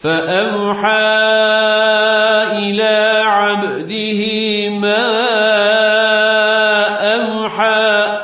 فأوحى إلى عبده ما أوحى